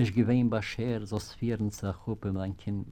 nicht gewähnt, was scher, so sphären zu chuppen, mein Kind.